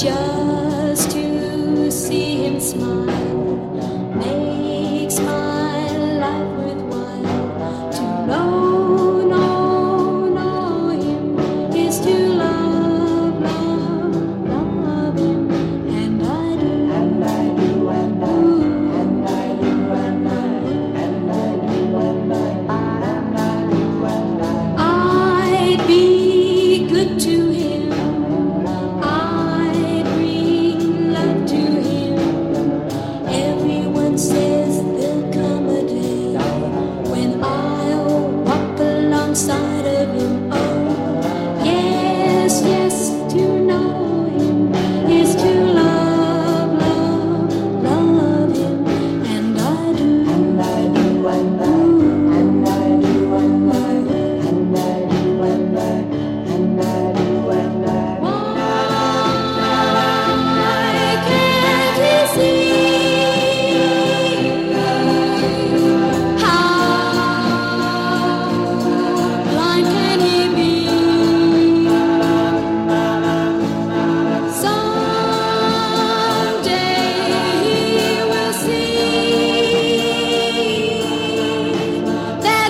just to see him smile. inside of you. Oh, yes, yes.